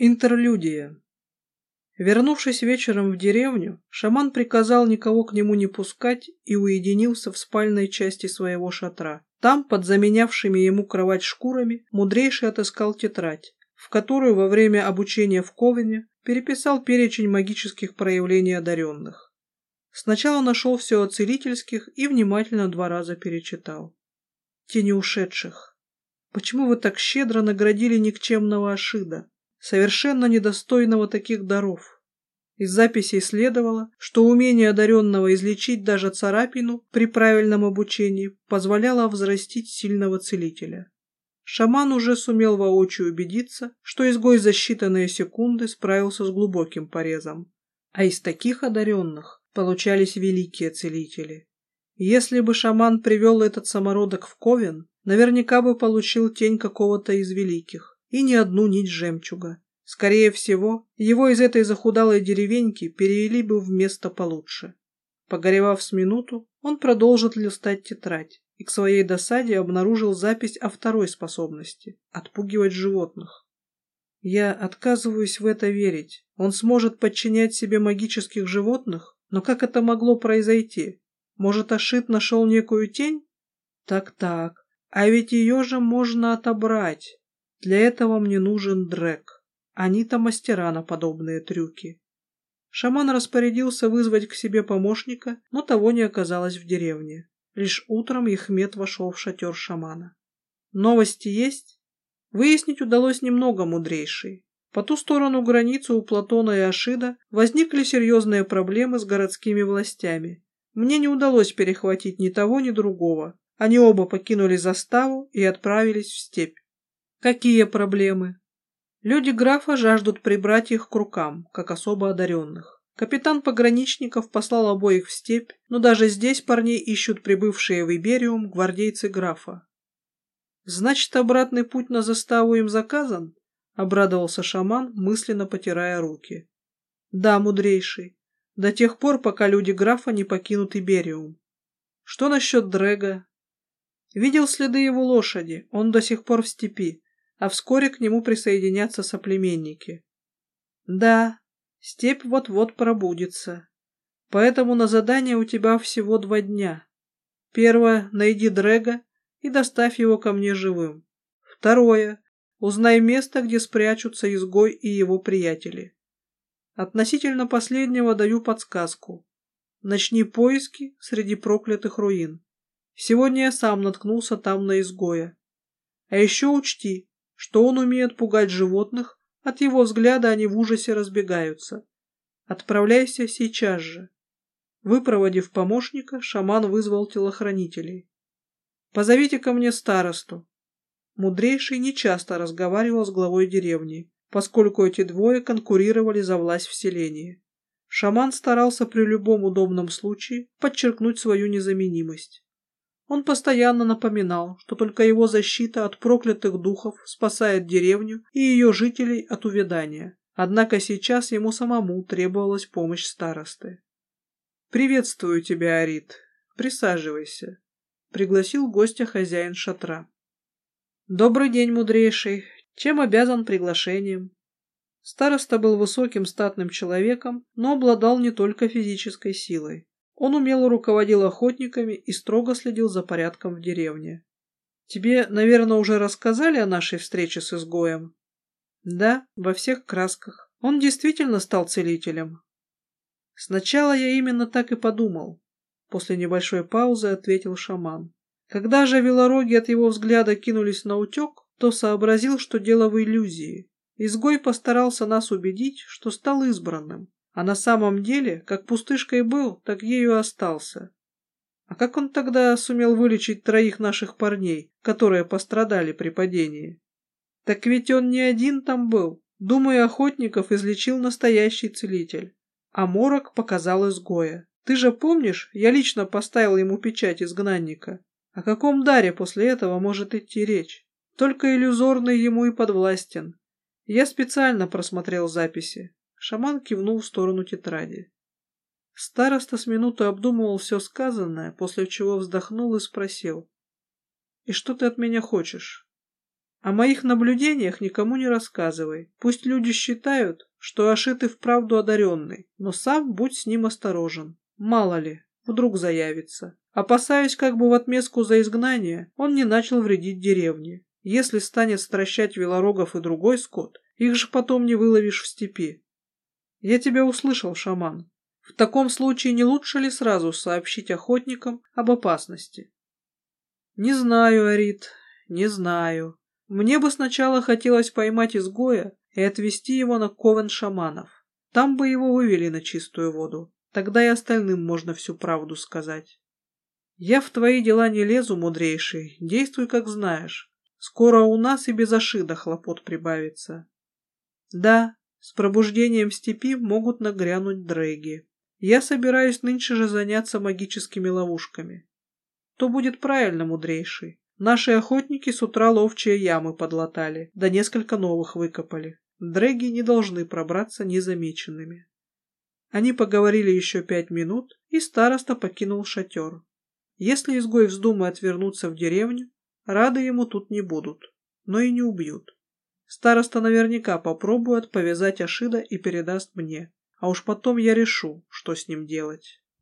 Интерлюдия. Вернувшись вечером в деревню, шаман приказал никого к нему не пускать и уединился в спальной части своего шатра. Там, под заменявшими ему кровать шкурами, мудрейший отыскал тетрадь, в которую во время обучения в Ковене переписал перечень магических проявлений одаренных. Сначала нашел все о целительских и внимательно два раза перечитал. Тени ушедших. Почему вы так щедро наградили никчемного Ашида? Совершенно недостойного таких даров. Из записей следовало, что умение одаренного излечить даже царапину при правильном обучении позволяло взрастить сильного целителя. Шаман уже сумел воочию убедиться, что изгой за считанные секунды справился с глубоким порезом. А из таких одаренных получались великие целители. Если бы шаман привел этот самородок в Ковен, наверняка бы получил тень какого-то из великих и ни одну нить жемчуга. Скорее всего, его из этой захудалой деревеньки перевели бы в место получше. Погоревав с минуту, он продолжит листать тетрадь и к своей досаде обнаружил запись о второй способности – отпугивать животных. Я отказываюсь в это верить. Он сможет подчинять себе магических животных? Но как это могло произойти? Может, Ашит нашел некую тень? Так-так, а ведь ее же можно отобрать. Для этого мне нужен Дрек. Они-то мастера на подобные трюки. Шаман распорядился вызвать к себе помощника, но того не оказалось в деревне. Лишь утром Ехмед вошел в шатер шамана. Новости есть? Выяснить удалось немного мудрейшей. По ту сторону границы у Платона и Ашида возникли серьезные проблемы с городскими властями. Мне не удалось перехватить ни того, ни другого. Они оба покинули заставу и отправились в степь. Какие проблемы? Люди графа жаждут прибрать их к рукам, как особо одаренных. Капитан пограничников послал обоих в степь, но даже здесь парней ищут прибывшие в Ибериум гвардейцы графа. «Значит, обратный путь на заставу им заказан?» — обрадовался шаман, мысленно потирая руки. «Да, мудрейший. До тех пор, пока люди графа не покинут Ибериум. Что насчет Дрэга?» «Видел следы его лошади, он до сих пор в степи а вскоре к нему присоединятся соплеменники. Да, степь вот-вот пробудится. Поэтому на задание у тебя всего два дня. Первое — найди Дрэга и доставь его ко мне живым. Второе — узнай место, где спрячутся изгой и его приятели. Относительно последнего даю подсказку. Начни поиски среди проклятых руин. Сегодня я сам наткнулся там на изгоя. А еще учти, что он умеет пугать животных, от его взгляда они в ужасе разбегаются. Отправляйся сейчас же. Выпроводив помощника, шаман вызвал телохранителей. «Позовите ко мне старосту». Мудрейший нечасто разговаривал с главой деревни, поскольку эти двое конкурировали за власть в селении. Шаман старался при любом удобном случае подчеркнуть свою незаменимость. Он постоянно напоминал, что только его защита от проклятых духов спасает деревню и ее жителей от увядания. Однако сейчас ему самому требовалась помощь старосты. «Приветствую тебя, Арит. Присаживайся», — пригласил гостя хозяин шатра. «Добрый день, мудрейший. Чем обязан приглашением?» Староста был высоким статным человеком, но обладал не только физической силой. Он умело руководил охотниками и строго следил за порядком в деревне. «Тебе, наверное, уже рассказали о нашей встрече с изгоем?» «Да, во всех красках. Он действительно стал целителем». «Сначала я именно так и подумал», — после небольшой паузы ответил шаман. Когда же велороги от его взгляда кинулись на утек, то сообразил, что дело в иллюзии. Изгой постарался нас убедить, что стал избранным. А на самом деле, как пустышкой был, так ею остался. А как он тогда сумел вылечить троих наших парней, которые пострадали при падении? Так ведь он не один там был. Думаю, охотников излечил настоящий целитель. А морок показал изгоя. Ты же помнишь, я лично поставил ему печать изгнанника. О каком даре после этого может идти речь? Только иллюзорный ему и подвластен. Я специально просмотрел записи. Шаман кивнул в сторону тетради. Староста с минуту обдумывал все сказанное, после чего вздохнул и спросил. «И что ты от меня хочешь?» О моих наблюдениях никому не рассказывай. Пусть люди считают, что Ашит и вправду одаренный, но сам будь с ним осторожен. Мало ли, вдруг заявится. Опасаюсь, как бы в отместку за изгнание он не начал вредить деревне. Если станет стращать велорогов и другой скот, их же потом не выловишь в степи. Я тебя услышал, шаман. В таком случае не лучше ли сразу сообщить охотникам об опасности? Не знаю, Арит, не знаю. Мне бы сначала хотелось поймать изгоя и отвезти его на ковен шаманов. Там бы его вывели на чистую воду. Тогда и остальным можно всю правду сказать. Я в твои дела не лезу, мудрейший, действуй как знаешь. Скоро у нас и без ошида хлопот прибавится. Да, с пробуждением степи могут нагрянуть дрэги. Я собираюсь нынче же заняться магическими ловушками. То будет правильно, мудрейший. Наши охотники с утра ловчие ямы подлатали, да несколько новых выкопали. Дрэги не должны пробраться незамеченными. Они поговорили еще пять минут, и староста покинул шатер. Если изгой вздумает вернуться в деревню, рады ему тут не будут, но и не убьют. Староста наверняка попробует повязать Ашида и передаст мне, а уж потом я решу, что с ним делать.